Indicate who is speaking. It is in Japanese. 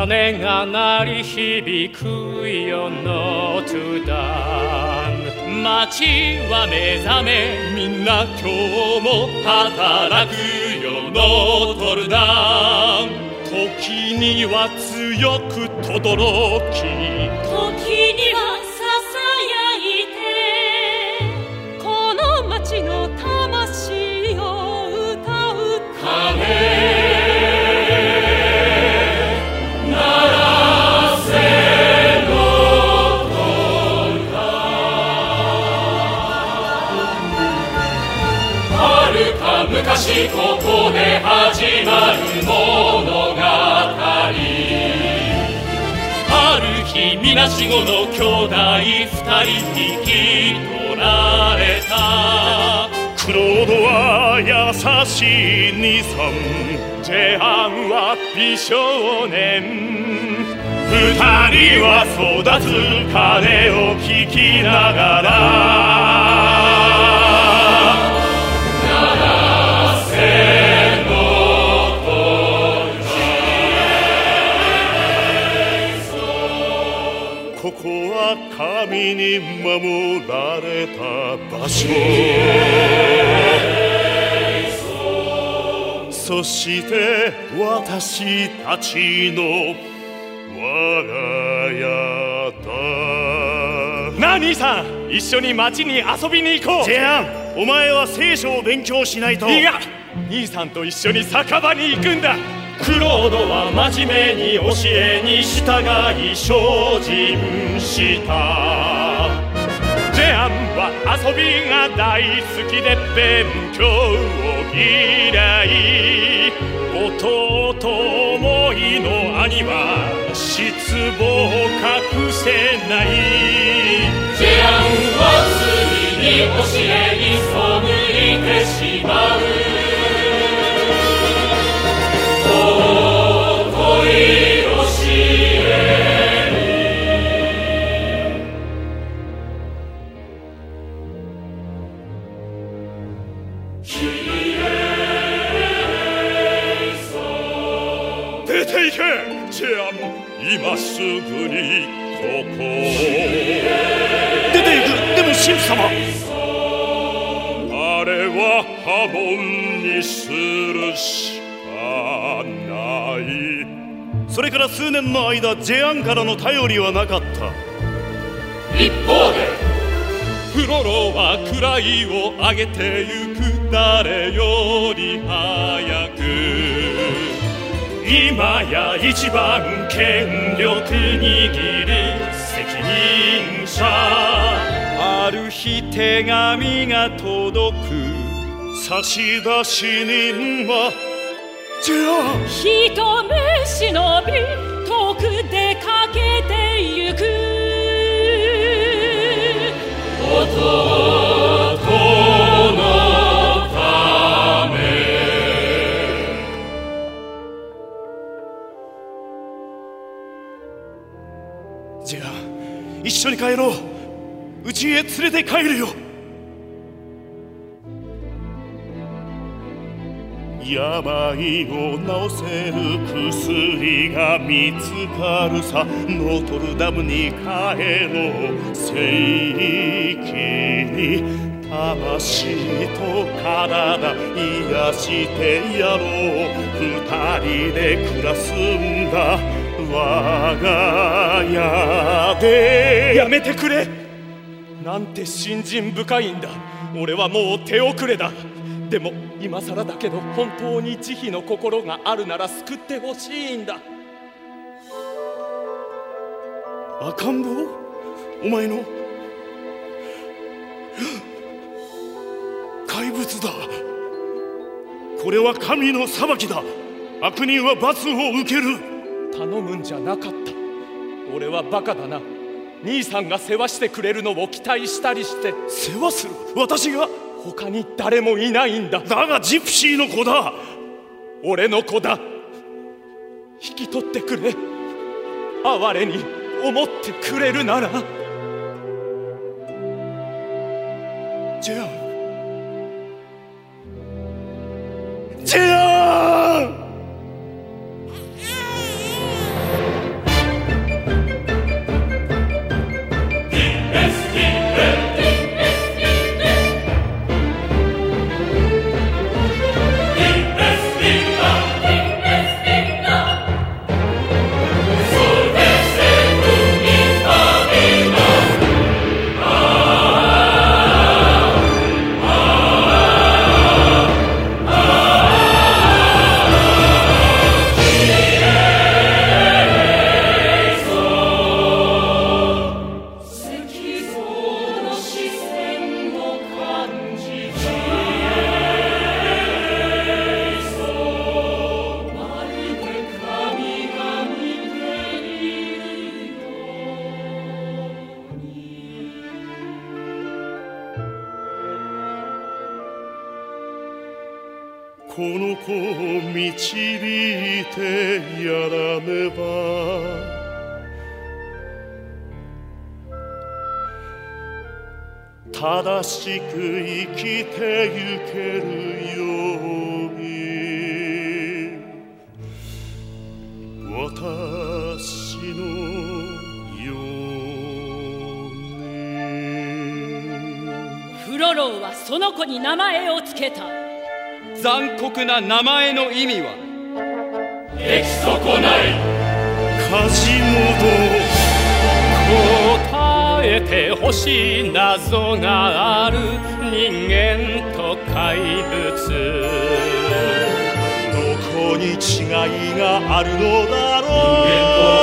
Speaker 1: 鐘が鳴り響くよノートダン街は目覚めみんな今日も働くよノートルダン時には強く轟き
Speaker 2: こ
Speaker 1: こで始まる物語。ある日みなしごの兄弟二人引き取られた。クロードは優しい兄さんジェアンは美少年。二人は育つ鐘を聞きながら。ここは神に守られた場所。そして私たちの我が家だなあ兄さん一緒に町に遊びに行こう。
Speaker 3: ジェアンお前は聖書を勉強しないと。
Speaker 1: いや兄さんと一緒に酒場に行くんだクロードは真面目に教えに従い精進した。ジェアンは遊びが大好きで勉強を嫌い。弟思いの兄は失望を隠せない。ジェアンは次に教えに背いてしまう。て行けジェアン今すぐにここ
Speaker 3: 出ていくでも神父様。
Speaker 1: あれは破門にするしかない。
Speaker 3: それから数年の間ジェアンからの頼りはなかった。
Speaker 1: 一方でフロロは位を上げてゆく。誰より早く。今や一番権力握る責任者ある日手紙が届く。差出人はジェアン
Speaker 2: 一目忍び遠く出かけてゆく
Speaker 1: 弟
Speaker 3: ジェアン一緒に帰ろう。家へ連れて帰るよ。病を治せる薬が見つかるさ。ノートルダムに帰ろう。聖域に魂と体癒してやろう。二人で暮らすんだ。我が家で。
Speaker 1: やめてくれ。なんて信心深いんだ。俺はもう手遅れだ。でも今更だけど本当に慈悲の心があるなら救ってほしいんだ。
Speaker 3: 赤ん坊？お前の？怪物だ。これは神の裁きだ。悪人は罰を受ける
Speaker 1: 頼むんじゃなかった。俺はバカだな。兄さんが世話してくれるのを期待したりして。
Speaker 3: 世話する？私が？
Speaker 1: 他に誰もいないんだ。
Speaker 3: だがジプシーの子だ。
Speaker 1: 俺の子だ。引き取ってくれ。哀れに思ってくれるなら。
Speaker 3: ジェアこの子を導いてやらねば。正しく生きてゆけるように。私のように。
Speaker 2: フロローはその子に名前を付けた。
Speaker 4: 残酷な名前の意味は？
Speaker 5: 出来損ない。
Speaker 3: カジ
Speaker 5: 答えてほしい謎がある。人間と怪物。
Speaker 3: どこに違いがあるのだろう